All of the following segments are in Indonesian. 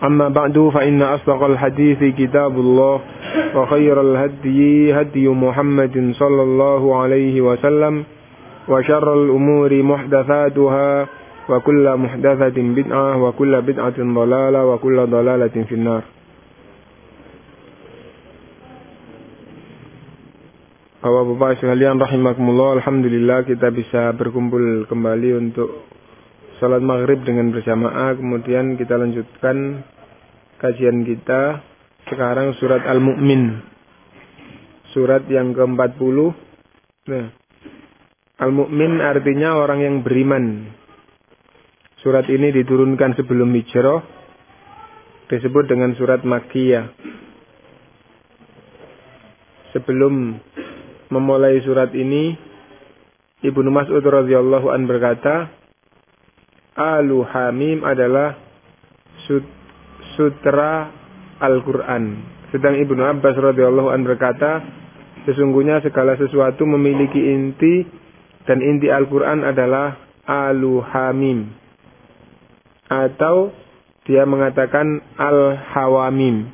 أما بعد فإن أصدق الحديث كتاب الله وخير الهدي هدي محمد صلى الله عليه وسلم وشر الأمور محدثاتها وكل محدثة بدعة وكل بدعة ضلالة وكل ضلالة في النار. Bapak-bapak sekalian rahimakumullah. Alhamdulillah kita bisa berkumpul kembali untuk Salat maghrib dengan berjamaah Kemudian kita lanjutkan Kajian kita. Sekarang surat Al-Mu'min. Surat yang ke-40 Nah Al-Mu'min artinya orang yang beriman. Surat ini diturunkan sebelum hijrah. Disebut dengan surat Makkiyah. Sebelum memulai surat ini Ibnu Mas'ud radhiyallahu an berkata Alu Hamim adalah sutra Al-Quran. Sedang Ibnu Abbas radhiyallahu an berkata, sesungguhnya segala sesuatu memiliki inti dan inti Al-Quran adalah Alu Hamim. Atau dia mengatakan Al-Hawamim.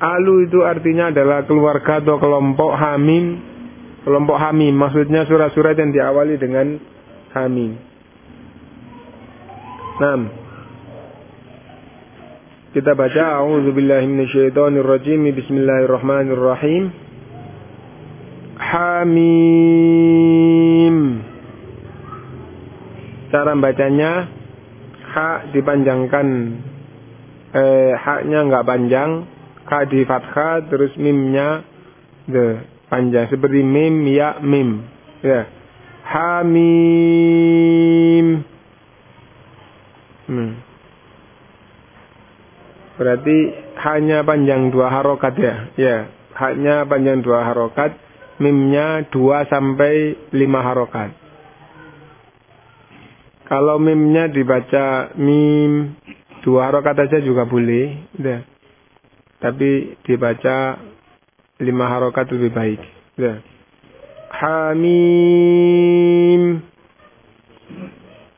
Alu itu artinya adalah keluarga atau kelompok Hamim kelompok Hamim. Maksudnya surat-surat yang diawali dengan Hamim. Nah, kita baca A'udzubillahi minasyaitonirrajim. Bismillahirrahmanirrahim. Hamim. Cara bacanya ha dipanjangkan. Eh haknya nggak panjang, ka di fathah terus mimnya the panjang. Seperti mim ya mim. Ya. Hamim hmm. berarti hanya panjang dua harokat ya ya hanya panjang dua harokat mimnya dua sampai lima harokat kalau mimnya dibaca mim dua harokat aja juga boleh ya. tapi dibaca lima harokat lebih baik. Ya. Hamim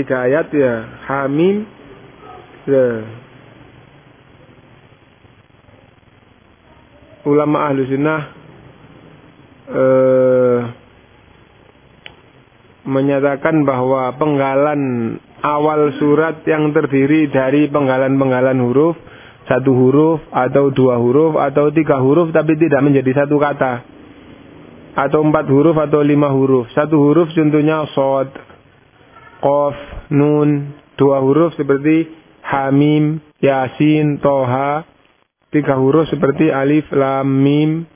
tiga ayat ya. Hamim. Ya. ulama ahlu sunnah eh, menyatakan bahwa penggalan awal surat yang terdiri dari penggalan-penggalan huruf satu huruf atau dua huruf atau tiga huruf tapi tidak menjadi satu kata. Atau empat huruf atau lima huruf. Satu huruf contohnya sod Qaf, Nun, dua huruf seperti Hamim, Yasin, Toha, tiga huruf seperti Alif, Lam, Mim,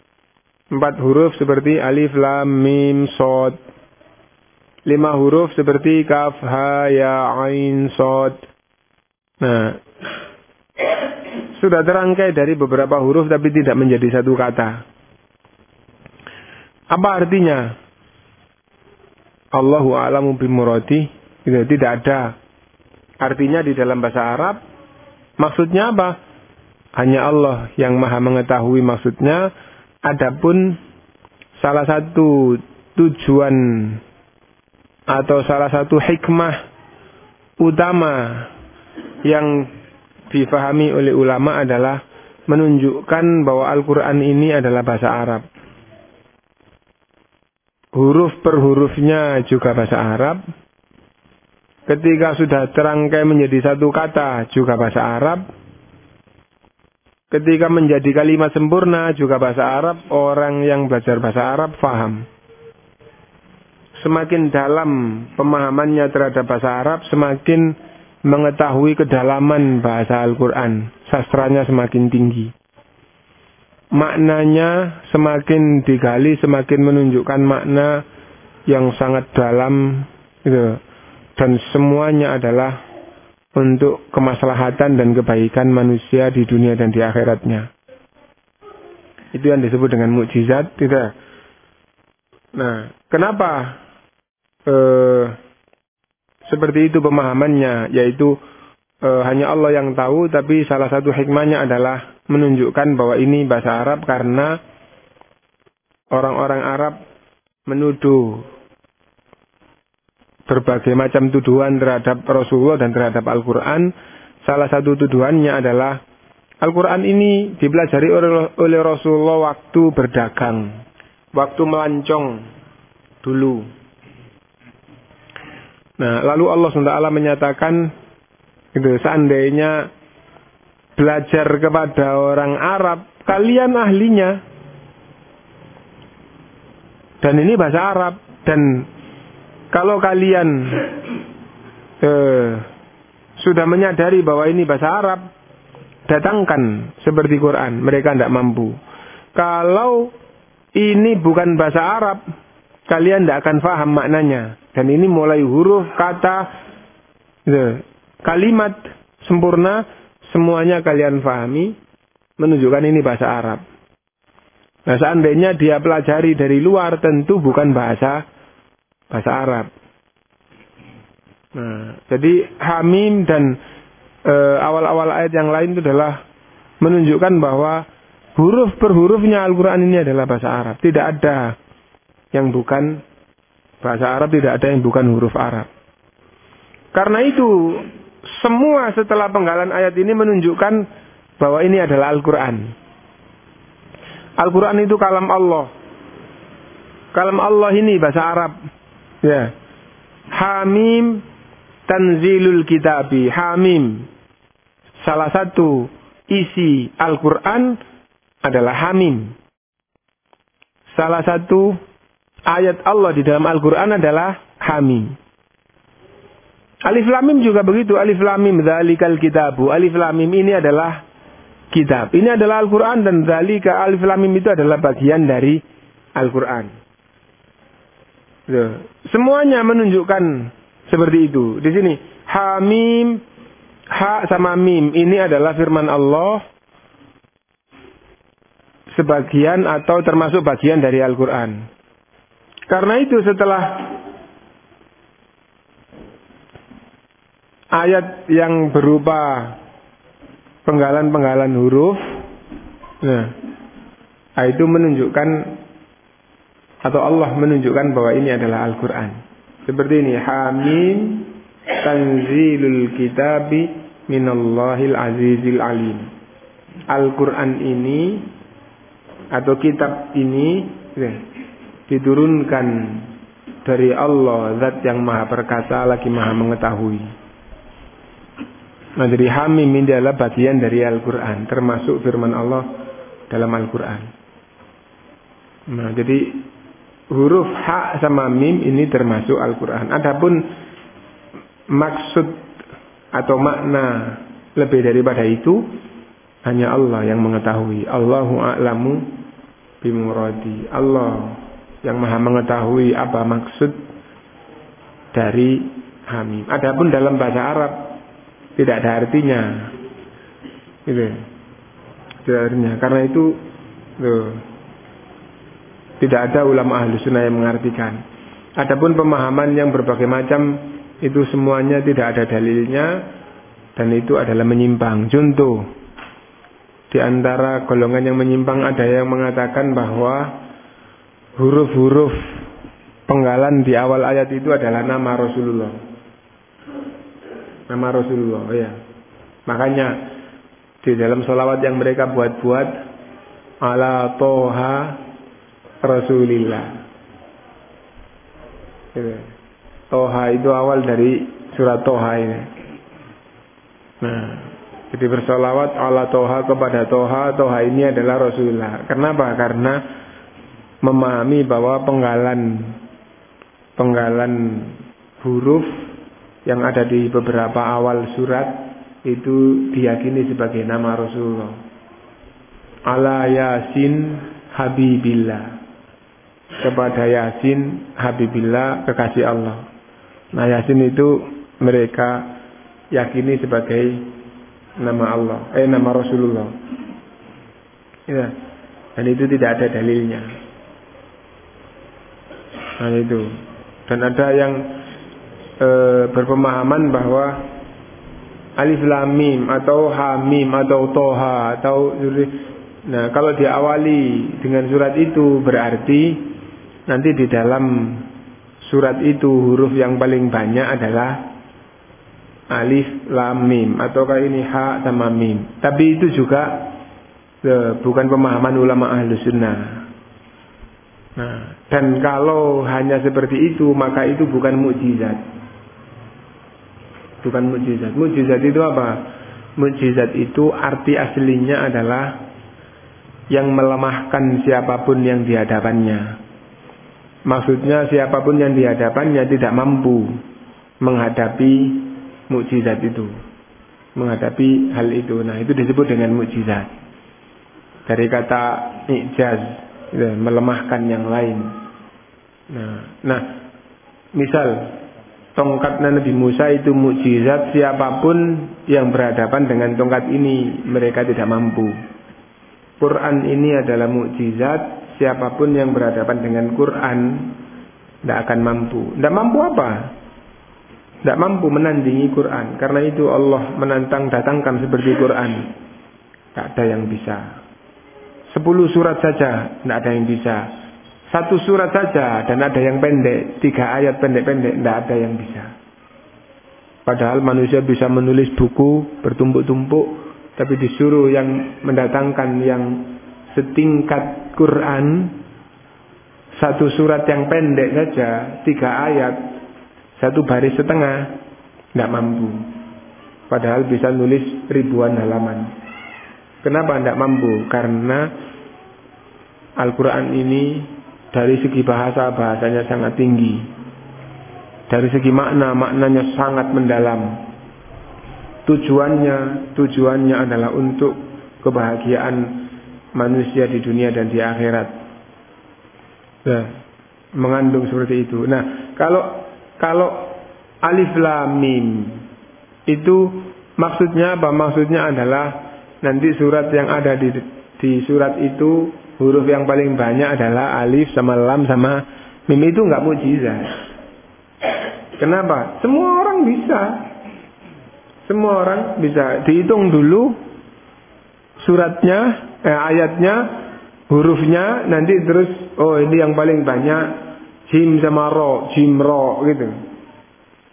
empat huruf seperti Alif, Lam, Mim, Sod, lima huruf seperti Kaf, Ha, Ya, Ain, Sod, Nah, sudah terangkai dari beberapa huruf tapi tidak menjadi satu kata. Apa artinya? Allahu a'lamu bimuradi. Itu tidak ada artinya di dalam bahasa Arab. Maksudnya apa? Hanya Allah yang Maha mengetahui maksudnya. Adapun salah satu tujuan atau salah satu hikmah utama yang difahami oleh ulama adalah menunjukkan bahwa Al-Quran ini adalah bahasa Arab. Huruf per hurufnya juga bahasa Arab. Ketika sudah terangkai menjadi satu kata juga bahasa Arab. Ketika menjadi kalimat sempurna juga bahasa Arab. Orang yang belajar bahasa Arab faham. Semakin dalam pemahamannya terhadap bahasa Arab, semakin mengetahui kedalaman bahasa Al-Quran. Sastranya semakin tinggi. Maknanya semakin digali, semakin menunjukkan makna yang sangat dalam. Gitu. Dan semuanya adalah untuk kemaslahatan dan kebaikan manusia di dunia dan di akhiratnya. Itu yang disebut dengan mukjizat, tidak? Nah, kenapa eh, seperti itu pemahamannya, yaitu e, hanya Allah yang tahu, tapi salah satu hikmahnya adalah menunjukkan bahwa ini bahasa Arab karena orang-orang Arab menuduh berbagai macam tuduhan terhadap Rasulullah dan terhadap Al-Quran. Salah satu tuduhannya adalah Al-Quran ini dipelajari oleh Rasulullah waktu berdagang, waktu melancong dulu. Nah, lalu Allah SWT menyatakan itu seandainya belajar kepada orang Arab, kalian ahlinya. Dan ini bahasa Arab dan kalau kalian eh, sudah menyadari bahwa ini bahasa Arab, datangkan seperti Quran. Mereka tidak mampu. Kalau ini bukan bahasa Arab, kalian tidak akan paham maknanya. Dan ini mulai huruf, kata, gitu. kalimat sempurna, semuanya kalian pahami, menunjukkan ini bahasa Arab. Nah seandainya dia pelajari dari luar, tentu bukan bahasa bahasa Arab. Nah, jadi Hamim dan eh, awal-awal ayat yang lain itu adalah menunjukkan bahwa huruf per hurufnya Al-Quran ini adalah bahasa Arab. Tidak ada yang bukan bahasa Arab, tidak ada yang bukan huruf Arab. Karena itu, semua setelah penggalan ayat ini menunjukkan bahwa ini adalah Al-Quran. Al-Quran itu kalam Allah. Kalam Allah ini bahasa Arab. Ya. Hamim tanzilul kitabi. Hamim. Salah satu isi Al-Quran adalah Hamim. Salah satu ayat Allah di dalam Al-Quran adalah Hamim. Alif Lamim juga begitu. Alif Lamim Zalikal Kitabu. Alif Lamim ini adalah kitab. Ini adalah Al-Quran dan Zalika Alif Lamim itu adalah bagian dari Al-Quran. Semuanya menunjukkan seperti itu. Di sini Hamim, Ha sama Mim ini adalah firman Allah sebagian atau termasuk bagian dari Al-Quran. Karena itu setelah ayat yang berupa penggalan-penggalan huruf, nah, itu menunjukkan atau Allah menunjukkan bahwa ini adalah Al-Quran. Seperti ini, Hamim Tanzilul Kitabi Minallahil Azizil Alim. Al-Quran ini atau kitab ini ya, diturunkan dari Allah zat yang maha perkasa lagi maha mengetahui. Nah jadi hamim ini adalah bagian dari Al-Quran termasuk firman Allah dalam Al-Quran. Nah jadi huruf ha sama mim ini termasuk Al-Quran. Adapun maksud atau makna lebih daripada itu hanya Allah yang mengetahui. Allahu a'lamu bimuradi. Allah yang maha mengetahui apa maksud dari hamim. Adapun dalam bahasa Arab tidak ada artinya. Gitu. Artinya. Karena itu tuh, tidak ada ulama ahlu sunnah yang mengartikan. Adapun pemahaman yang berbagai macam itu semuanya tidak ada dalilnya dan itu adalah menyimpang. Contoh, di antara golongan yang menyimpang ada yang mengatakan bahwa huruf-huruf penggalan di awal ayat itu adalah nama Rasulullah. Nama Rasulullah, ya. Makanya di dalam salawat yang mereka buat-buat ala toha Rasulillah. Gitu. Toha itu awal dari surat Toha ini. Nah, jadi bersolawat ala toha kepada toha, toha ini adalah Rasulullah. Kenapa? Karena memahami bahwa penggalan penggalan huruf yang ada di beberapa awal surat itu diyakini sebagai nama Rasulullah. Ala Yasin Habibillah. Kepada Yasin Habibillah kekasih Allah. Nah Yasin itu mereka yakini sebagai nama Allah, eh nama Rasulullah. Ya. Dan itu tidak ada dalilnya. Nah itu. Dan ada yang e, berpemahaman bahwa alif lam mim atau ha mim atau toha atau nah kalau diawali dengan surat itu berarti nanti di dalam surat itu huruf yang paling banyak adalah alif lam mim ataukah ini ha sama mim. Tapi itu juga eh, bukan pemahaman ulama ahlu sunnah. Nah, dan kalau hanya seperti itu maka itu bukan mukjizat. Bukan mukjizat. Mukjizat itu apa? Mukjizat itu arti aslinya adalah yang melemahkan siapa pun yang di hadapannya. Maksudnya siapa pun yang di hadapannya tidak mampu menghadapi mukjizat itu menghadapi hal itu. Nah, itu disebut dengan mukjizat. Dari kata ijaz, ya, melemahkan yang lain. Nah, nah, misal tongkat Nabi Musa itu mukjizat siapa pun yang berhadapan dengan tongkat ini mereka tidak mampu. Quran ini adalah mukjizat siapa pun yang berhadapan dengan Quran tidak akan mampu. Tidak mampu apa? tidak mampu menandingi Quran. Karena itu Allah menantang datangkan seperti Quran. Tidak ada yang bisa. Sepuluh surat saja tidak ada yang bisa. Satu surat saja dan ada yang pendek. Tiga ayat pendek-pendek tidak ada yang bisa. Padahal manusia bisa menulis buku bertumpuk-tumpuk. Tapi disuruh yang mendatangkan yang setingkat Quran. Satu surat yang pendek saja. Tiga ayat satu baris setengah tidak mampu. Padahal bisa nulis ribuan halaman. Kenapa tidak mampu? Karena Al-Quran ini dari segi bahasa bahasanya sangat tinggi. Dari segi makna maknanya sangat mendalam. Tujuannya tujuannya adalah untuk kebahagiaan manusia di dunia dan di akhirat. Nah, mengandung seperti itu. Nah, kalau kalau alif lam mim itu maksudnya apa? Maksudnya adalah nanti surat yang ada di di surat itu huruf yang paling banyak adalah alif sama lam sama mim itu nggak mujizat. Kenapa? Semua orang bisa. Semua orang bisa dihitung dulu suratnya, eh, ayatnya, hurufnya, nanti terus oh ini yang paling banyak jim sama ro, jim ro gitu.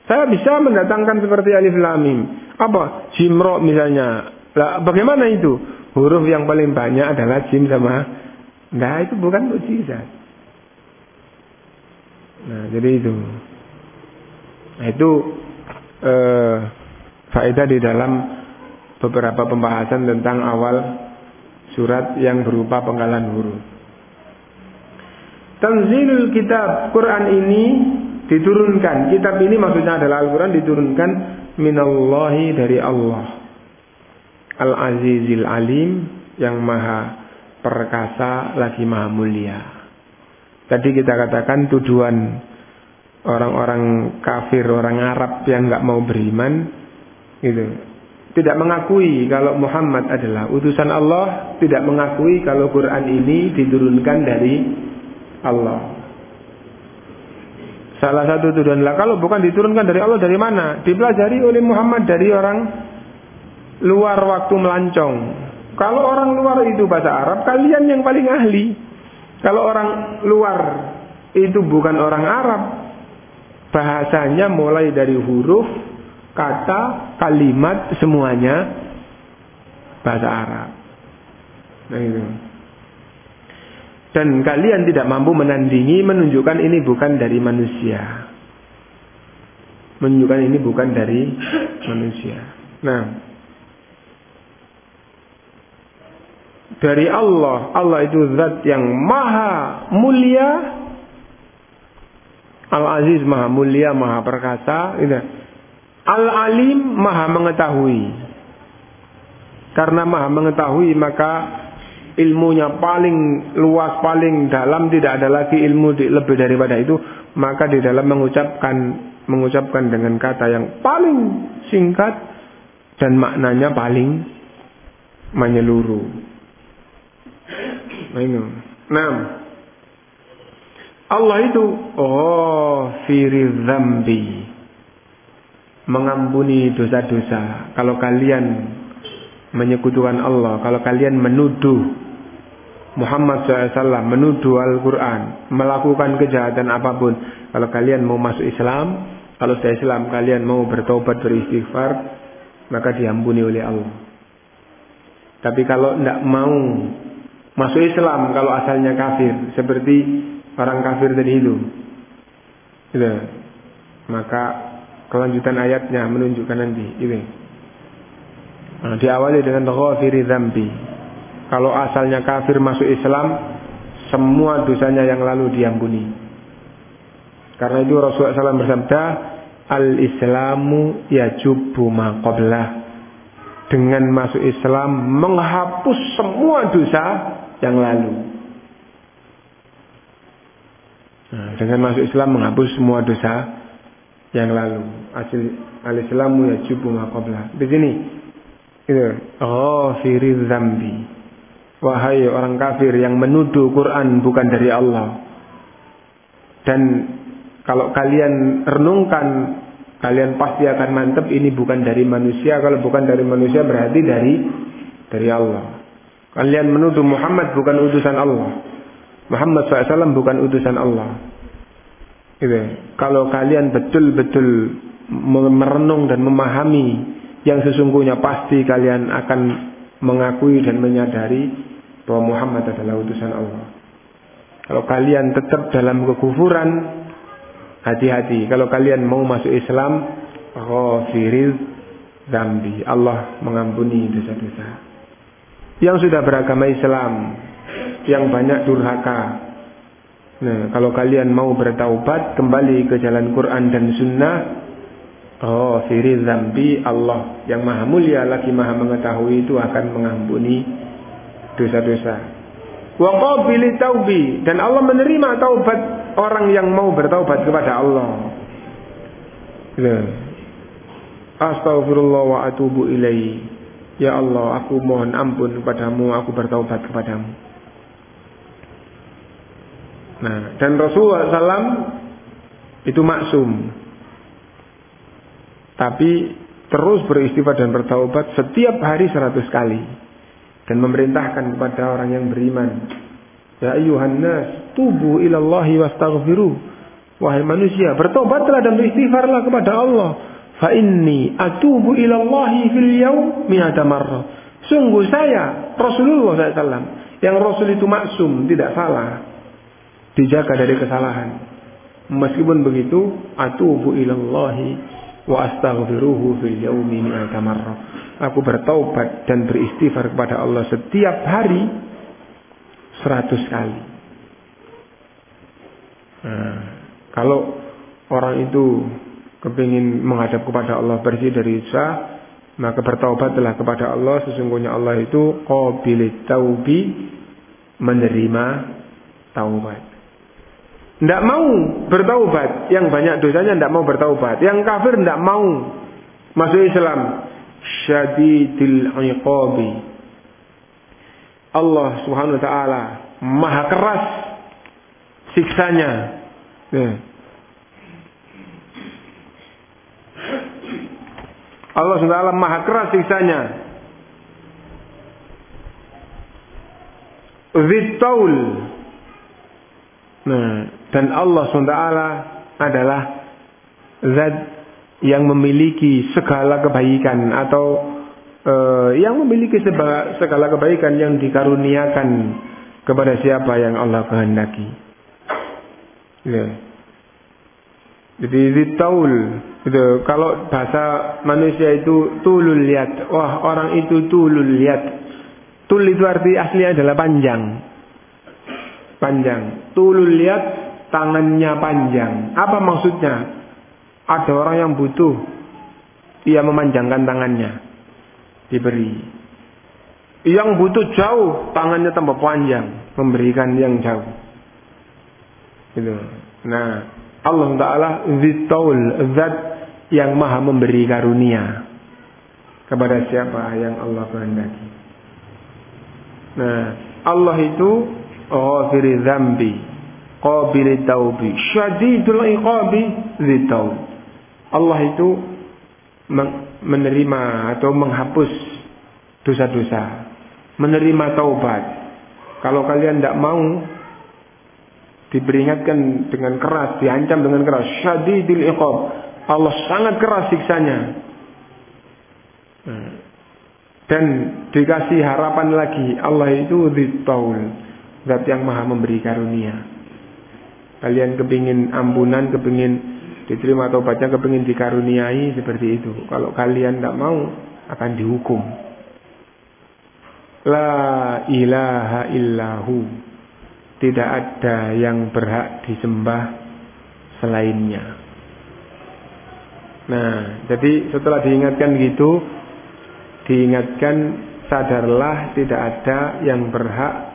Saya bisa mendatangkan seperti alif lam mim. Apa? Jim ro misalnya. Lah bagaimana itu? Huruf yang paling banyak adalah jim sama Nah, itu bukan mukjizat. Nah, jadi itu. Nah, itu eh, faedah di dalam beberapa pembahasan tentang awal surat yang berupa penggalan huruf. Tanzilul kitab Quran ini diturunkan. Kitab ini maksudnya adalah Al-Quran diturunkan minallahi dari Allah. Al-Azizil Alim yang maha perkasa lagi maha mulia. Tadi kita katakan tujuan orang-orang kafir, orang Arab yang nggak mau beriman, gitu. Tidak mengakui kalau Muhammad adalah utusan Allah, tidak mengakui kalau Quran ini diturunkan dari Allah. Salah satu tuduhanlah kalau bukan diturunkan dari Allah dari mana? Dipelajari oleh Muhammad dari orang luar waktu melancong. Kalau orang luar itu bahasa Arab, kalian yang paling ahli. Kalau orang luar itu bukan orang Arab, bahasanya mulai dari huruf kata, kalimat semuanya bahasa Arab. Nah itu. Dan kalian tidak mampu menandingi menunjukkan ini bukan dari manusia. Menunjukkan ini bukan dari manusia. Nah, dari Allah, Allah itu zat yang maha mulia, Al-Aziz maha mulia, maha perkasa, gitu. Al-alim maha mengetahui. Karena maha mengetahui maka ilmunya paling luas, paling dalam, tidak ada lagi ilmu di, lebih daripada itu. Maka di dalam mengucapkan mengucapkan dengan kata yang paling singkat dan maknanya paling menyeluruh. Nah, Allah itu oh firi zambi mengampuni dosa-dosa. Kalau kalian menyekutukan Allah, kalau kalian menuduh Muhammad SAW, menuduh Al-Quran, melakukan kejahatan apa pun, kalau kalian mau masuk Islam, kalau saya Islam kalian mau bertobat beristighfar, maka diampuni oleh Allah. Tapi kalau tidak mau masuk Islam, kalau asalnya kafir, seperti orang kafir tadi itu, gitu, maka kelanjutan ayatnya menunjukkan nanti ini. Nah, diawali dengan ghafiri dzambi. Kalau asalnya kafir masuk Islam, semua dosanya yang lalu diampuni. Karena itu Rasulullah SAW bersabda, Al-Islamu yajubu ma qablah. Dengan masuk Islam menghapus semua dosa yang lalu. Nah, dengan masuk Islam menghapus semua dosa yang lalu. Asil al-Islamu ya cubu maqabla. Di sini itu oh firi zambi. Wahai orang kafir yang menuduh Quran bukan dari Allah. Dan kalau kalian renungkan kalian pasti akan mantep ini bukan dari manusia. Kalau bukan dari manusia berarti dari dari Allah. Kalian menuduh Muhammad bukan utusan Allah. Muhammad SAW bukan utusan Allah. Gitu. Kalau kalian betul-betul merenung dan memahami yang sesungguhnya pasti kalian akan mengakui dan menyadari bahwa Muhammad adalah utusan Allah. Kalau kalian tetap dalam kekufuran, hati-hati. Kalau kalian mau masuk Islam, ghafiriz zambi. Allah mengampuni dosa-dosa. Yang sudah beragama Islam, yang banyak durhaka, Nah, kalau kalian mau bertaubat kembali ke jalan Quran dan Sunnah, oh siri zambi Allah yang maha mulia lagi maha mengetahui itu akan mengampuni dosa-dosa. Wa qabili taubi dan Allah menerima taubat orang yang mau bertaubat kepada Allah. Nah. Astaghfirullah wa atubu ilaihi. Ya Allah, aku mohon ampun kepadamu, aku bertaubat kepadamu. Nah, dan Rasulullah SAW itu maksum. Tapi terus beristighfar dan bertaubat setiap hari seratus kali. Dan memerintahkan kepada orang yang beriman. Ya ayuhan nas, tubu ilallahi wastaghfiru. Wahai manusia, bertobatlah dan beristighfarlah kepada Allah. Fa inni atubu ilallahi fil mi'ata marrah. Sungguh saya Rasulullah SAW yang Rasul itu maksum, tidak salah dijaga dari kesalahan. Meskipun begitu, atubu ilallahi wa astaghfiruhu fil yaumi mi'ata marrah. Aku bertaubat dan beristighfar kepada Allah setiap hari seratus kali. Nah, kalau orang itu kepingin menghadap kepada Allah bersih dari dosa, maka bertaubatlah kepada Allah. Sesungguhnya Allah itu qabilit taubi menerima taubat. Tidak mau bertaubat. Yang banyak dosanya tidak mau bertaubat. Yang kafir tidak mau masuk Islam. syadidil iqabi. Allah Subhanahu wa taala maha keras siksanya. Ya. Allah SWT maha keras siksanya. Zitaul. Nah, dan Allah SWT adalah zat yang memiliki segala kebaikan atau uh, yang memiliki segala kebaikan yang dikaruniakan kepada siapa yang Allah kehendaki. Ya. Jadi zitaul itu kalau bahasa manusia itu tulul liat. Wah, orang itu tulul liat. Tul itu arti aslinya adalah panjang. Panjang. Tulul liat tangannya panjang. Apa maksudnya? Ada orang yang butuh ia memanjangkan tangannya. Diberi. Yang butuh jauh, tangannya tambah panjang, memberikan yang jauh. Gitu. Nah, Allah Ta'ala Zittaul Zat yang maha memberi karunia kepada siapa yang Allah kehendaki. Nah, Allah itu ghafiri dzambi, qabili taubi, syadidul iqabi Zittaul. Allah itu menerima atau menghapus dosa-dosa, menerima taubat. Kalau kalian tidak mau diberingatkan dengan keras, diancam dengan keras. Syadidil iqab. Allah sangat keras siksanya. Hmm. Dan dikasih harapan lagi. Allah itu ditaul. Zat yang maha memberi karunia. Kalian kepingin ampunan, kepingin diterima taubatnya, kepingin dikaruniai seperti itu. Kalau kalian tidak mau, akan dihukum. La ilaha illahu tidak ada yang berhak disembah selainnya. Nah, jadi setelah diingatkan gitu, diingatkan sadarlah tidak ada yang berhak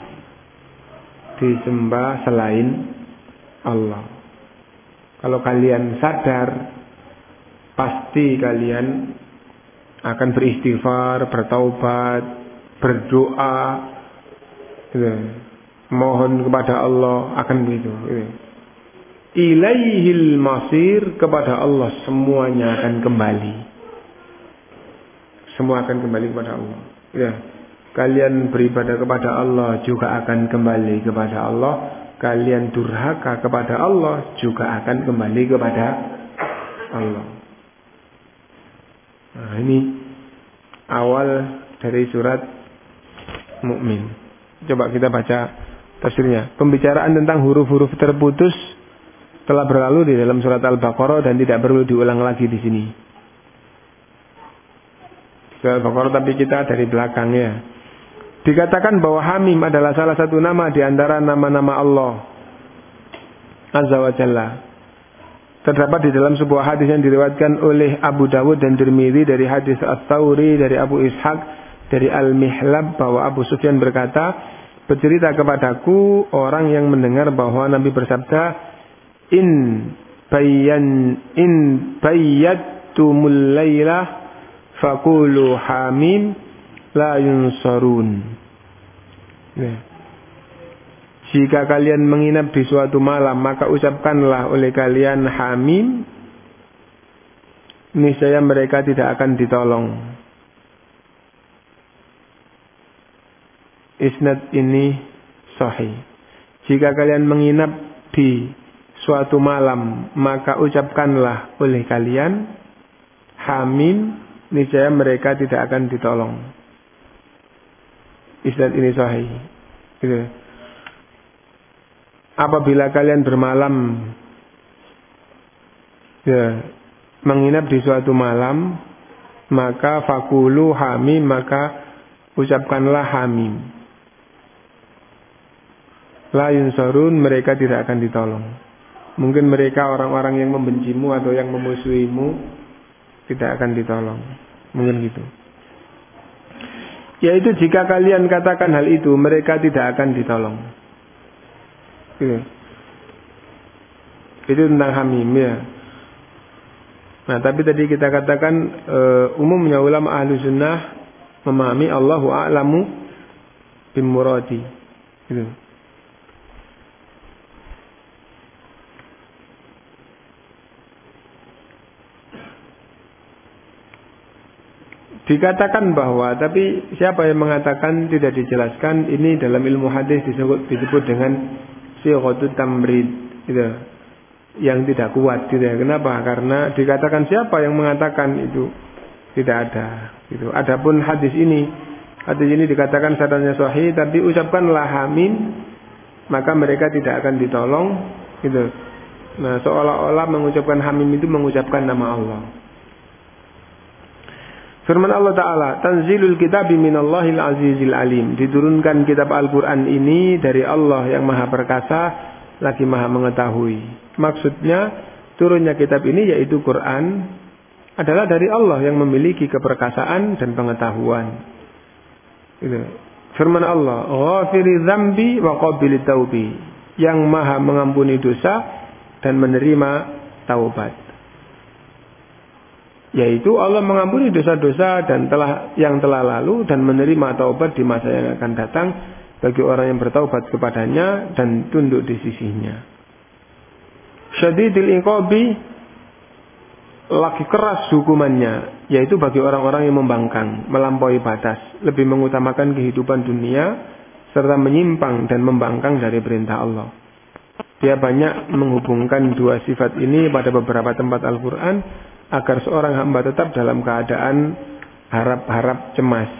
disembah selain Allah. Kalau kalian sadar, pasti kalian akan beristighfar, bertaubat, berdoa, gitu mohon kepada Allah akan begitu. Ilaihil masir kepada Allah semuanya akan kembali. Semua akan kembali kepada Allah. Ya. Kalian beribadah kepada Allah juga akan kembali kepada Allah. Kalian durhaka kepada Allah juga akan kembali kepada Allah. Nah, ini awal dari surat mukmin. Coba kita baca tafsirnya. Pembicaraan tentang huruf-huruf terputus telah berlalu di dalam surat Al-Baqarah dan tidak perlu diulang lagi di sini. Surat Al-Baqarah tapi kita dari belakang ya. Dikatakan bahwa Hamim adalah salah satu nama di antara nama-nama Allah Azza wa Jalla. Terdapat di dalam sebuah hadis yang diriwayatkan oleh Abu Dawud dan Tirmidzi dari hadis At-Tauri dari Abu Ishaq dari Al-Mihlab bahwa Abu Sufyan berkata, bercerita kepadaku orang yang mendengar bahwa Nabi bersabda in bayyan in bayyattumul laila faqulu hamim la yunsarun ya. Jika kalian menginap di suatu malam maka ucapkanlah oleh kalian hamim niscaya mereka tidak akan ditolong isnad ini sahih. Jika kalian menginap di suatu malam, maka ucapkanlah oleh kalian hamim, niscaya mereka tidak akan ditolong. Isnad ini sahih. Gitu. Apabila kalian bermalam ya, menginap di suatu malam, maka fakulu hamim, maka ucapkanlah hamim la yunsarun mereka tidak akan ditolong. Mungkin mereka orang-orang yang membencimu atau yang memusuhimu tidak akan ditolong. Mungkin gitu. Yaitu jika kalian katakan hal itu, mereka tidak akan ditolong. Gitu. Itu tentang hamim ya. Nah, tapi tadi kita katakan uh, umumnya ulama ahlu sunnah memahami Allahu a'lamu bimuradi. Gitu. Dikatakan bahwa, tapi siapa yang mengatakan tidak dijelaskan, ini dalam ilmu hadis disebut, disebut dengan siqatu tamrid, gitu. Yang tidak kuat, gitu ya. Kenapa? Karena dikatakan siapa yang mengatakan itu tidak ada, gitu. Adapun hadis ini, hadis ini dikatakan sadarnya sahih, tapi ucapkanlah hamim, maka mereka tidak akan ditolong, gitu. Nah, seolah-olah mengucapkan hamim itu mengucapkan nama Allah. Firman Allah Ta'ala, Tanzilul kitab minallahil azizil alim. Diturunkan kitab Al-Quran ini dari Allah yang maha perkasa, lagi maha mengetahui. Maksudnya, turunnya kitab ini yaitu Quran, adalah dari Allah yang memiliki keperkasaan dan pengetahuan. Itu. Firman Allah, Ghafiri zambi wa qabili taubi. Yang maha mengampuni dosa dan menerima taubat yaitu Allah mengampuni dosa-dosa dan telah yang telah lalu dan menerima taubat di masa yang akan datang bagi orang yang bertaubat kepadanya dan tunduk di sisinya. Syadidil iqabi lagi keras hukumannya yaitu bagi orang-orang yang membangkang, melampaui batas, lebih mengutamakan kehidupan dunia serta menyimpang dan membangkang dari perintah Allah. Dia banyak menghubungkan dua sifat ini pada beberapa tempat Al-Quran agar seorang hamba tetap dalam keadaan harap-harap cemas.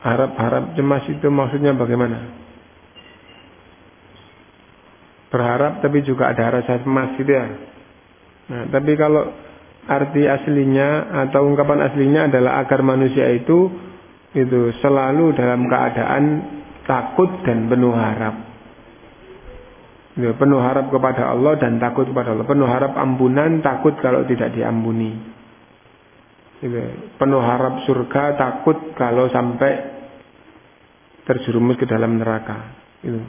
Harap-harap cemas itu maksudnya bagaimana? Berharap tapi juga ada rasa cemas gitu ya. Nah, tapi kalau arti aslinya atau ungkapan aslinya adalah agar manusia itu itu selalu dalam keadaan takut dan penuh harap. Penuh harap kepada Allah dan takut kepada Allah. Penuh harap ampunan, takut kalau tidak diampuni. Penuh harap surga, takut kalau sampai terjerumus ke dalam neraka. Ya.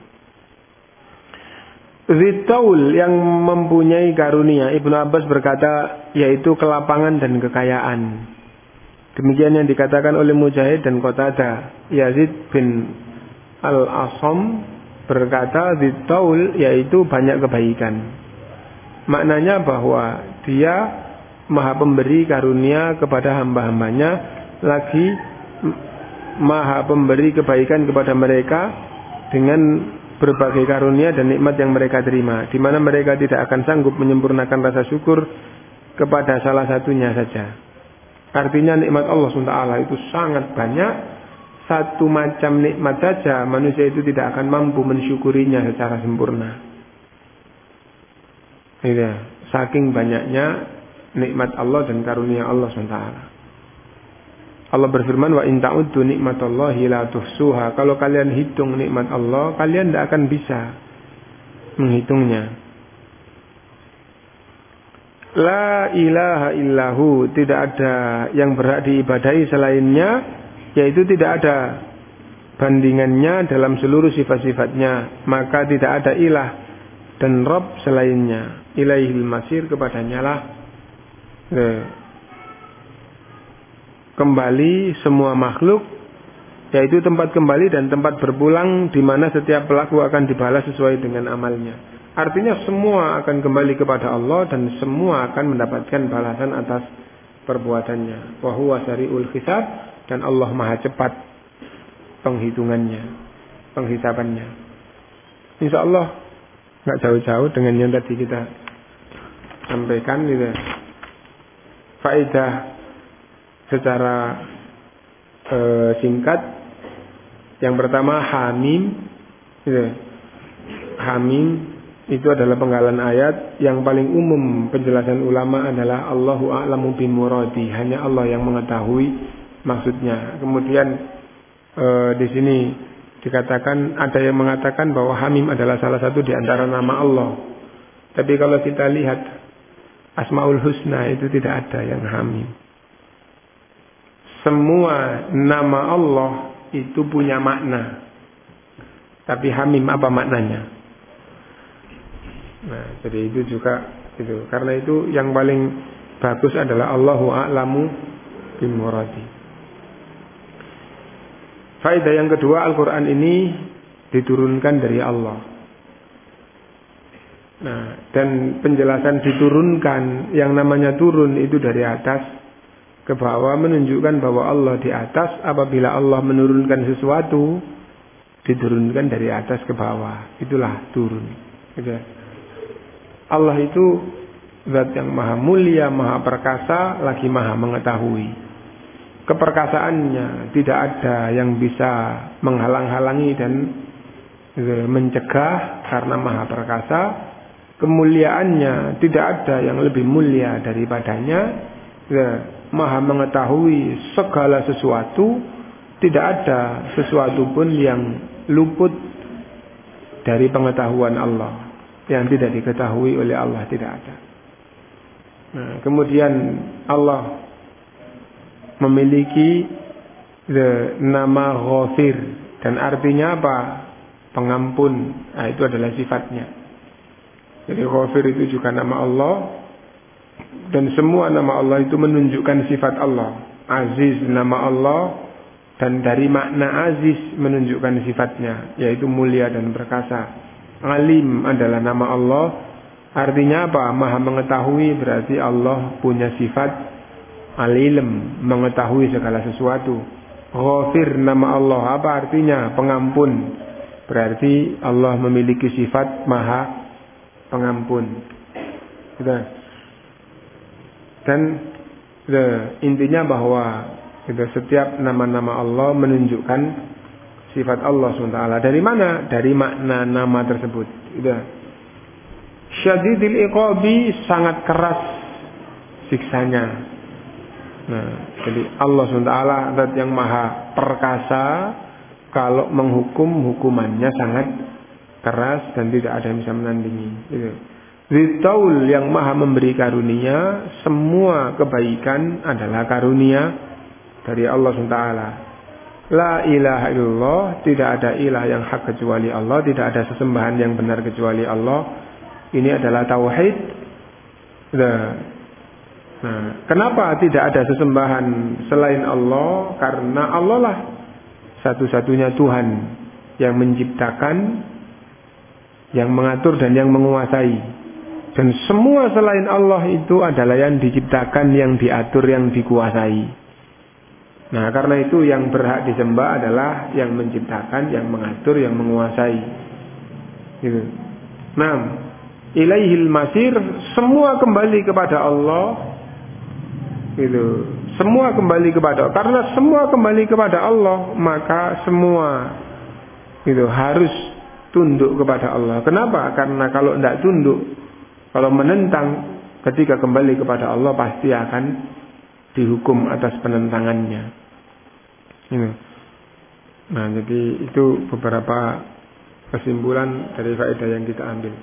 Zitaul yang mempunyai karunia Ibnu Abbas berkata yaitu kelapangan dan kekayaan. Demikian yang dikatakan oleh Mujahid dan Qatada Yazid bin Al-Asam berkata di taul yaitu banyak kebaikan. Maknanya bahwa dia maha pemberi karunia kepada hamba-hambanya lagi maha pemberi kebaikan kepada mereka dengan berbagai karunia dan nikmat yang mereka terima di mana mereka tidak akan sanggup menyempurnakan rasa syukur kepada salah satunya saja. Artinya nikmat Allah SWT itu sangat banyak satu macam nikmat saja manusia itu tidak akan mampu mensyukurinya secara sempurna. Iya, saking banyaknya nikmat Allah dan karunia Allah SWT. Allah berfirman wa in ta'uddu nikmatallahi la tuhsuha. Kalau kalian hitung nikmat Allah, kalian tidak akan bisa menghitungnya. La ilaha illahu, tidak ada yang berhak diibadahi selainnya yaitu tidak ada bandingannya dalam seluruh sifat-sifatnya maka tidak ada ilah dan Rob selainnya ilaihil masir kepadanya lah eh, kembali semua makhluk yaitu tempat kembali dan tempat berpulang di mana setiap pelaku akan dibalas sesuai dengan amalnya. Artinya semua akan kembali kepada Allah dan semua akan mendapatkan balasan atas perbuatannya. Wahuwa sari'ul hisab dan Allah maha cepat penghitungannya, penghisabannya. Insya Allah nggak jauh-jauh dengan yang tadi kita sampaikan gitu. Faedah secara e, singkat yang pertama hamim gitu. Hamim itu adalah penggalan ayat yang paling umum penjelasan ulama adalah Allahu a'lamu bimuradi hanya Allah yang mengetahui maksudnya. Kemudian e, di sini dikatakan ada yang mengatakan bahwa Hamim adalah salah satu di antara nama Allah. Tapi kalau kita lihat Asmaul Husna itu tidak ada yang Hamim. Semua nama Allah itu punya makna. Tapi Hamim apa maknanya? Nah, jadi itu juga itu. Karena itu yang paling bagus adalah Allahu a'lamu bimuradi. Faedah yang kedua Al-Qur'an ini diturunkan dari Allah. Nah, dan penjelasan diturunkan yang namanya turun itu dari atas ke bawah menunjukkan bahwa Allah di atas apabila Allah menurunkan sesuatu diturunkan dari atas ke bawah. Itulah turun. Gitu. Allah itu zat yang maha mulia, maha perkasa, lagi maha mengetahui. Keperkasaannya tidak ada yang bisa menghalang-halangi dan gitu, mencegah karena maha perkasa. Kemuliaannya tidak ada yang lebih mulia daripadanya. Gitu, maha mengetahui segala sesuatu. Tidak ada sesuatu pun yang luput dari pengetahuan Allah yang tidak diketahui oleh Allah tidak ada. Nah, kemudian Allah memiliki the nama Ghafir dan artinya apa? Pengampun. Nah, itu adalah sifatnya. Jadi Ghafir itu juga nama Allah dan semua nama Allah itu menunjukkan sifat Allah. Aziz nama Allah dan dari makna aziz menunjukkan sifatnya yaitu mulia dan perkasa. Alim adalah nama Allah. Artinya apa? Maha mengetahui berarti Allah punya sifat alim, mengetahui segala sesuatu. Ghafir nama Allah apa artinya? Pengampun. Berarti Allah memiliki sifat maha pengampun. Dan intinya bahwa setiap nama-nama Allah menunjukkan sifat Allah SWT. Dari mana? Dari makna nama tersebut. Udah. Syadidil iqabi sangat keras siksanya. Nah, jadi Allah SWT yang maha perkasa kalau menghukum hukumannya sangat keras dan tidak ada yang bisa menandingi. Gitu. Zitaul yang maha memberi karunia, semua kebaikan adalah karunia dari Allah SWT. La ilaha illallah, tidak ada ilah yang hak kecuali Allah, tidak ada sesembahan yang benar kecuali Allah. Ini adalah tauhid. Nah, kenapa tidak ada sesembahan selain Allah? Karena Allah lah satu-satunya Tuhan yang menciptakan, yang mengatur dan yang menguasai. Dan semua selain Allah itu adalah yang diciptakan, yang diatur, yang dikuasai. Nah karena itu yang berhak disembah adalah yang menciptakan, yang mengatur, yang menguasai. Gitu. Nah, ilaihil masir semua kembali kepada Allah. Gitu. Semua kembali kepada Allah. Karena semua kembali kepada Allah, maka semua itu harus tunduk kepada Allah. Kenapa? Karena kalau tidak tunduk, kalau menentang ketika kembali kepada Allah pasti akan dihukum atas penentangannya. Ini. Nah, jadi itu beberapa kesimpulan dari faedah yang kita ambil.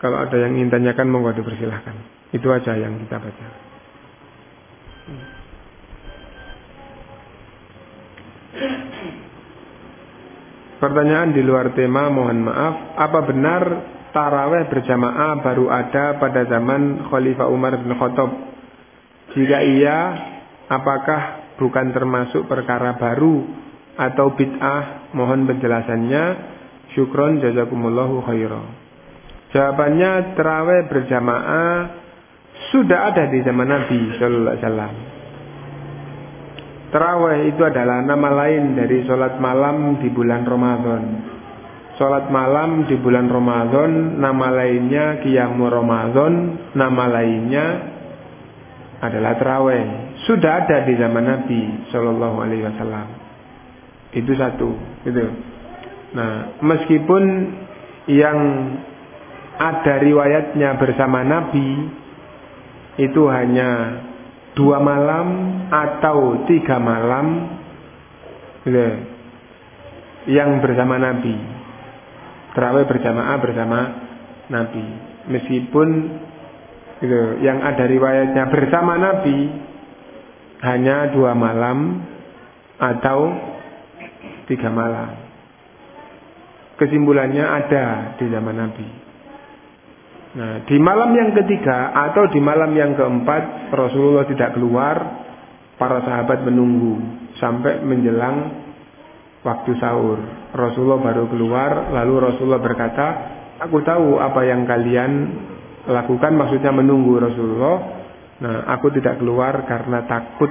Kalau ada yang ingin tanyakan, monggo dipersilahkan. Itu aja yang kita baca. Pertanyaan di luar tema, mohon maaf. Apa benar taraweh berjamaah baru ada pada zaman Khalifah Umar bin Khattab? Jika iya, apakah bukan termasuk perkara baru atau bid'ah? Mohon penjelasannya. Syukron jazakumullahu khairan. Jawabannya terawih berjamaah sudah ada di zaman Nabi Sallallahu Alaihi Wasallam. Terawih itu adalah nama lain dari sholat malam di bulan Ramadan. Sholat malam di bulan Ramadan, nama lainnya Qiyamu Ramadan, nama lainnya adalah terawih sudah ada di zaman Nabi Shallallahu Alaihi Wasallam. Itu satu, gitu. Nah, meskipun yang ada riwayatnya bersama Nabi itu hanya dua malam atau tiga malam, gitu, yang bersama Nabi, terawih berjamaah bersama Nabi. Meskipun gitu, yang ada riwayatnya bersama Nabi hanya dua malam atau tiga malam. Kesimpulannya ada di zaman Nabi. Nah, di malam yang ketiga atau di malam yang keempat Rasulullah tidak keluar, para sahabat menunggu sampai menjelang waktu sahur. Rasulullah baru keluar, lalu Rasulullah berkata, "Aku tahu apa yang kalian lakukan, maksudnya menunggu Rasulullah. Nah, aku tidak keluar karena takut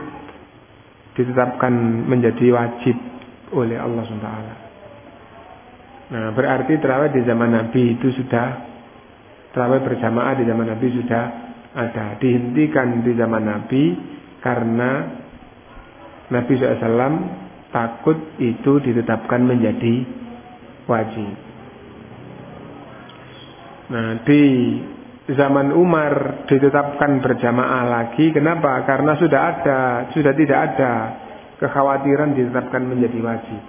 ditetapkan menjadi wajib oleh Allah SWT. Nah, berarti terawih di zaman Nabi itu sudah Terawih berjamaah di zaman Nabi sudah ada. Dihentikan di zaman Nabi karena Nabi SAW takut itu ditetapkan menjadi wajib. Nah, di zaman Umar ditetapkan berjamaah lagi. Kenapa? Karena sudah ada, sudah tidak ada kekhawatiran ditetapkan menjadi wajib.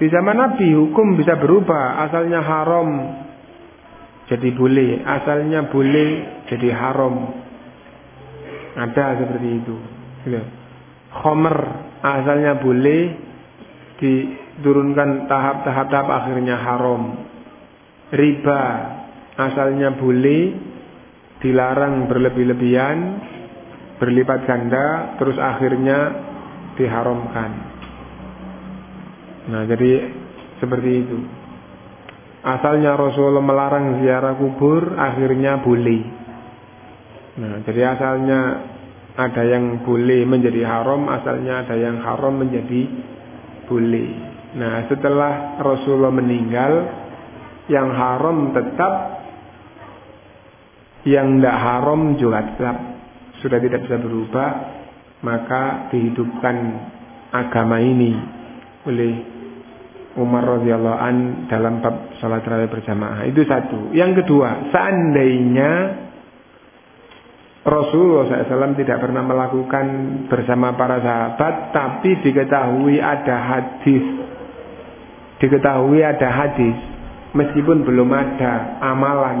Di zaman Nabi hukum bisa berubah, asalnya haram jadi boleh, asalnya boleh jadi haram. Ada seperti itu. Gitu. Khomer asalnya boleh diturunkan tahap-tahap akhirnya haram. Riba asalnya boleh dilarang berlebih-lebihan, berlipat ganda, terus akhirnya diharamkan. Nah, jadi seperti itu. Asalnya Rasulullah melarang ziarah kubur, akhirnya boleh. Nah, jadi asalnya ada yang boleh menjadi haram, asalnya ada yang haram menjadi boleh. Nah, setelah Rasulullah meninggal, yang haram tetap, yang tidak haram juga tetap sudah tidak bisa berubah, maka dihidupkan agama ini oleh Umar radhiyallahu an dalam bab salat tarawih berjamaah. Itu satu. Yang kedua, seandainya Rasulullah SAW tidak pernah melakukan bersama para sahabat, tapi diketahui ada hadis, diketahui ada hadis, meskipun belum ada amalan.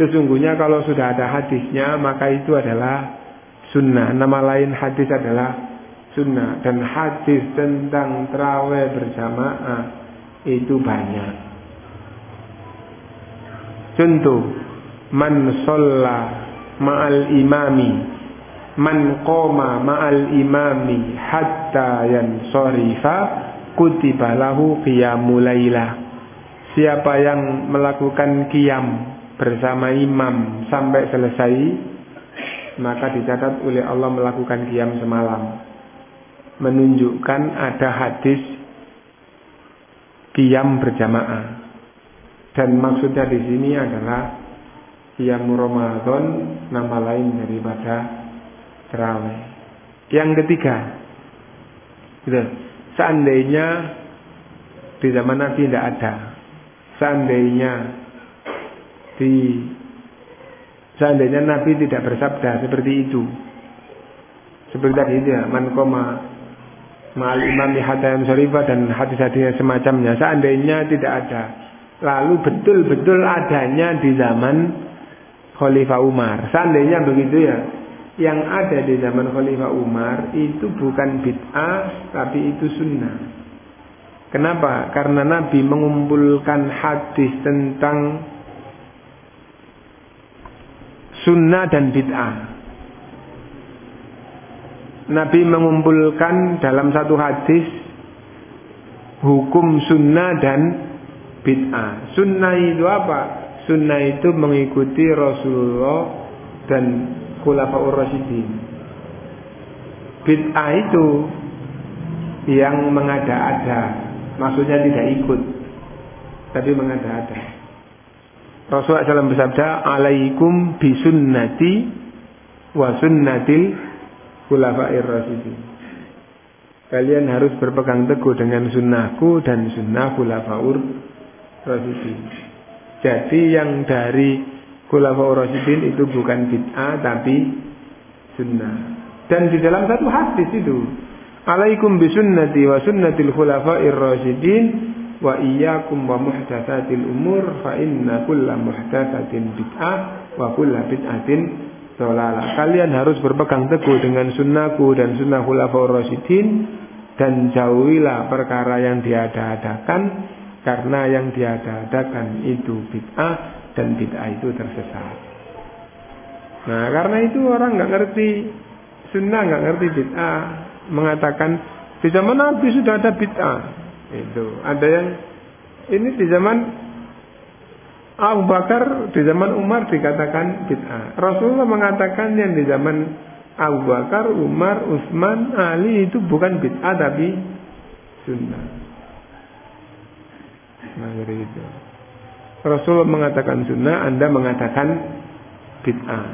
Sesungguhnya kalau sudah ada hadisnya, maka itu adalah sunnah. Nama lain hadis adalah sunnah dan hadis tentang terawih berjamaah itu banyak. Contoh, man sholla ma'al imami, man qoma ma'al imami hatta yansorifa kutiba lahu qiyamul Siapa yang melakukan qiyam bersama imam sampai selesai, maka dicatat oleh Allah melakukan qiyam semalam menunjukkan ada hadis kiam berjamaah. Dan maksudnya di sini adalah kiam Ramadan nama lain daripada terawih. Yang ketiga, gitu. seandainya di zaman Nabi tidak ada, seandainya di seandainya Nabi tidak bersabda seperti itu, seperti tadi itu ya, man koma Ma'al imam Hatam Syarifah dan hadis-hadisnya semacamnya. Seandainya tidak ada. Lalu betul-betul adanya di zaman Khalifah Umar. Seandainya begitu ya Yang ada di zaman Khalifah Umar Itu bukan bid'ah Tapi itu sunnah. Kenapa? Karena Nabi mengumpulkan hadis tentang Sunnah dan bid'ah Nabi mengumpulkan dalam satu hadis hukum sunnah dan bid'ah. Sunnah itu apa? Sunnah itu mengikuti Rasulullah dan Khulafaur Rasyidin. Bid'ah itu yang mengada-ada, maksudnya tidak ikut, tapi mengada-ada. Rasulullah SAW bersabda, "Alaikum bisunnati wa sunnatil khulafair rasyidin. Kalian harus berpegang teguh dengan sunnahku dan sunnah khulafaur rasyidin. Jadi yang dari khulafaur rasyidin itu bukan bid'ah tapi sunnah. Dan di dalam satu hadis itu, alaikum bisunnati wa sunnatil khulafair rasyidin wa iyyakum wa muhdatsatil umur fa inna kulla muhdatsatin bid'ah wa kulla bid'atin dolala. Kalian harus berpegang teguh dengan sunnahku dan sunnah khulafaur rasyidin dan jauhilah perkara yang diada-adakan karena yang diadakan itu bid'ah dan bid'ah itu tersesat. Nah karena itu orang nggak ngerti sunnah nggak ngerti bid'ah mengatakan di zaman Nabi sudah ada bid'ah itu ada yang ini di zaman Abu Bakar di zaman Umar dikatakan bid'ah. Rasulullah mengatakan yang di zaman Abu Bakar, Umar, Utsman, Ali itu bukan bid'ah tapi sunnah. Nah, jadi itu. Rasulullah mengatakan sunnah, Anda mengatakan bid'ah.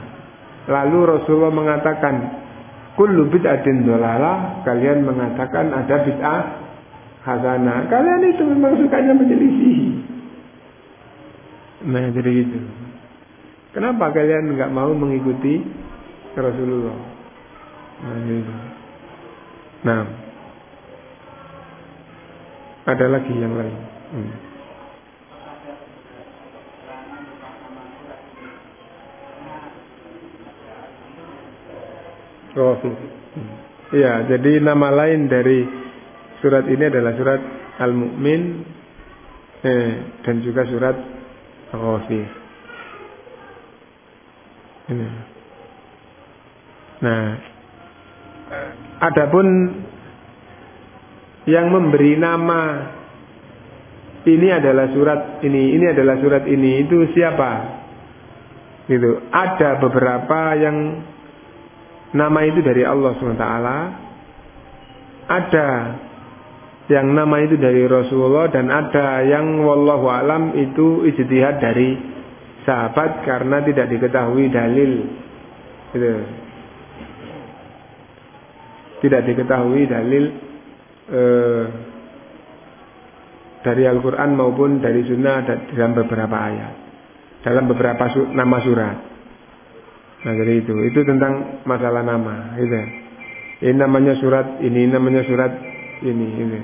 Lalu Rasulullah mengatakan kullu bid'atin dolalah, kalian mengatakan ada bid'ah hasanah. Kalian itu memang sukanya menyelisih. Nah jadi itu. Kenapa kalian nggak mau mengikuti Rasulullah? Nah, gitu. nah ada lagi yang lain. Hmm. Hmm. Iya, jadi nama lain dari surat ini adalah surat Al-Mu'min eh, dan juga surat Ghafir. Ini. Nah, adapun yang memberi nama ini adalah surat ini, ini adalah surat ini, itu siapa? Gitu. Ada beberapa yang nama itu dari Allah SWT. Ada yang nama itu dari Rasulullah dan ada yang wallahu alam itu ijtihad dari sahabat karena tidak diketahui dalil gitu. tidak diketahui dalil eh, dari Al-Quran maupun dari Sunnah dalam beberapa ayat dalam beberapa su nama surat nah jadi itu itu tentang masalah nama gitu. ini namanya surat ini namanya surat ini ini.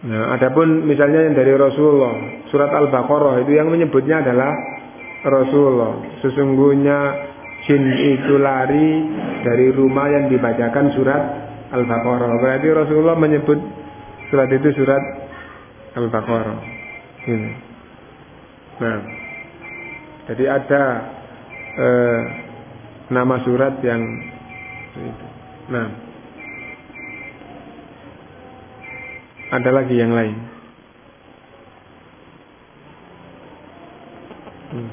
Nah, adapun misalnya yang dari Rasulullah, surat Al-Baqarah itu yang menyebutnya adalah Rasulullah. Sesungguhnya jin itu lari dari rumah yang dibacakan surat Al-Baqarah. Berarti Rasulullah menyebut surat itu surat Al-Baqarah. Ini. Nah, jadi ada eh, nama surat yang itu. Nah. Ada lagi yang lain. Hmm.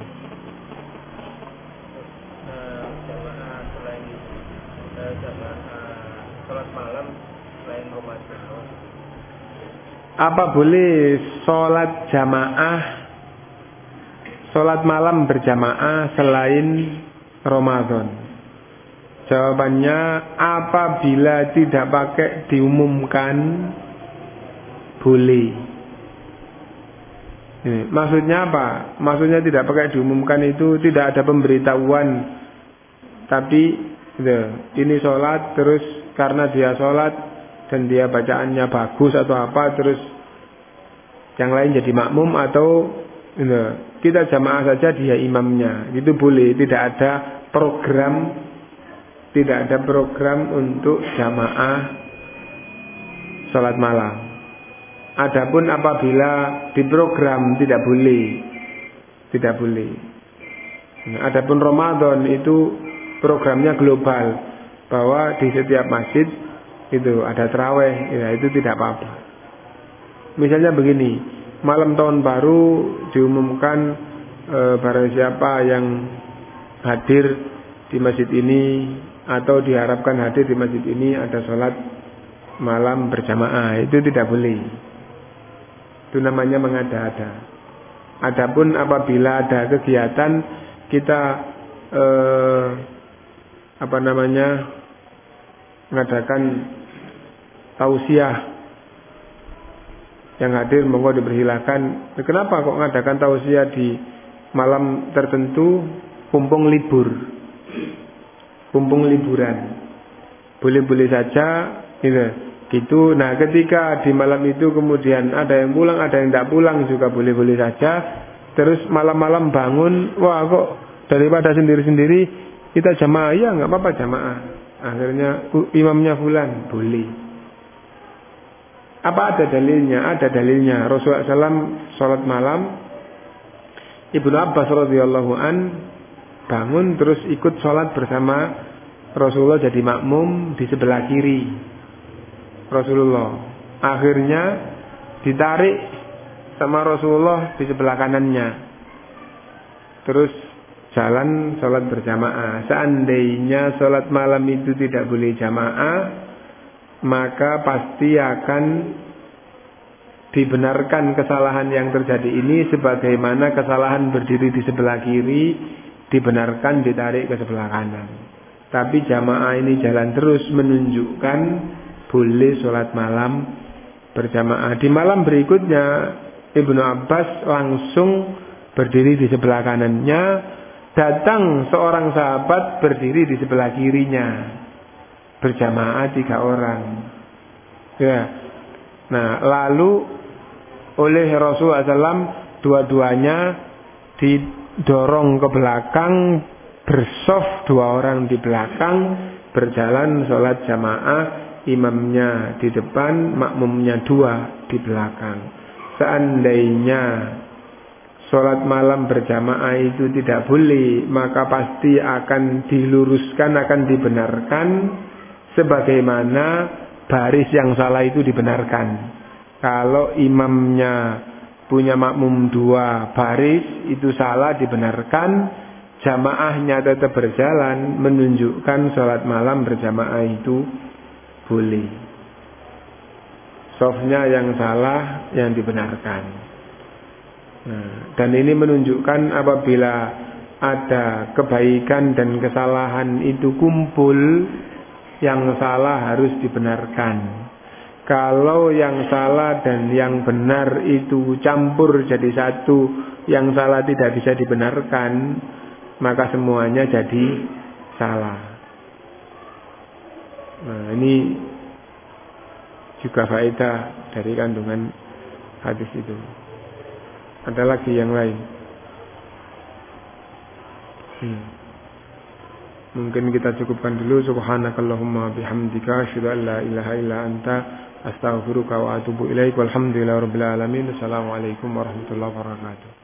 Apa boleh sholat jamaah Sholat malam berjamaah selain Ramadan Jawabannya apabila tidak pakai diumumkan boleh. Ini, maksudnya apa? Maksudnya tidak pakai diumumkan itu tidak ada pemberitahuan. Tapi gitu, ini sholat terus karena dia sholat dan dia bacaannya bagus atau apa terus yang lain jadi makmum atau gitu, kita jamaah saja dia imamnya itu boleh tidak ada program tidak ada program untuk jamaah sholat malam Adapun apabila di program tidak boleh, tidak boleh. Nah, adapun Ramadan itu programnya global bahwa di setiap masjid itu ada teraweh, ya itu tidak apa-apa. Misalnya begini, malam tahun baru diumumkan e, barang siapa yang hadir di masjid ini atau diharapkan hadir di masjid ini ada sholat malam berjamaah itu tidak boleh. Itu namanya mengada-ada. Adapun apabila ada kegiatan kita eh, apa namanya mengadakan tausiah yang hadir monggo dipersilakan. Kenapa kok mengadakan tausiah di malam tertentu kumpung libur? Kumpung liburan. Boleh-boleh saja gitu. Gitu. Nah, ketika di malam itu kemudian ada yang pulang, ada yang tidak pulang juga boleh-boleh saja. Terus malam-malam bangun, wah kok daripada sendiri-sendiri kita jamaah ya nggak apa-apa jamaah. Akhirnya imamnya fulan boleh. Apa ada dalilnya? Ada dalilnya. Rasulullah SAW sholat malam. Ibnu Abbas radhiyallahu an bangun terus ikut sholat bersama Rasulullah jadi makmum di sebelah kiri Rasulullah. Akhirnya ditarik sama Rasulullah di sebelah kanannya. Terus jalan sholat berjamaah. Seandainya sholat malam itu tidak boleh jamaah, maka pasti akan dibenarkan kesalahan yang terjadi ini sebagaimana kesalahan berdiri di sebelah kiri dibenarkan ditarik ke sebelah kanan. Tapi jamaah ini jalan terus menunjukkan boleh sholat malam berjamaah. Di malam berikutnya Ibnu Abbas langsung berdiri di sebelah kanannya. Datang seorang sahabat berdiri di sebelah kirinya. Berjamaah tiga orang. Ya. Nah, lalu oleh Rasulullah SAW dua-duanya didorong ke belakang bersoft dua orang di belakang berjalan sholat jamaah imamnya di depan makmumnya dua di belakang. Seandainya sholat malam berjamaah itu tidak boleh maka pasti akan diluruskan akan dibenarkan sebagaimana baris yang salah itu dibenarkan. Kalau imamnya punya makmum dua baris itu salah dibenarkan, jamaahnya tetap berjalan menunjukkan sholat malam berjamaah itu boleh. Softnya yang salah yang dibenarkan. Nah, dan ini menunjukkan apabila ada kebaikan dan kesalahan itu kumpul, yang salah harus dibenarkan. Kalau yang salah dan yang benar itu campur jadi satu, yang salah tidak bisa dibenarkan, maka semuanya jadi salah. Nah, ini juga faedah dari kandungan hadis itu. Ada lagi yang lain. Hmm. Mungkin kita cukupkan dulu subhanakallahumma bihamdika asyhadu an la ilaha illa anta astaghfiruka wa atubu ilaik walhamdulillahi rabbil alamin assalamualaikum warahmatullahi wabarakatuh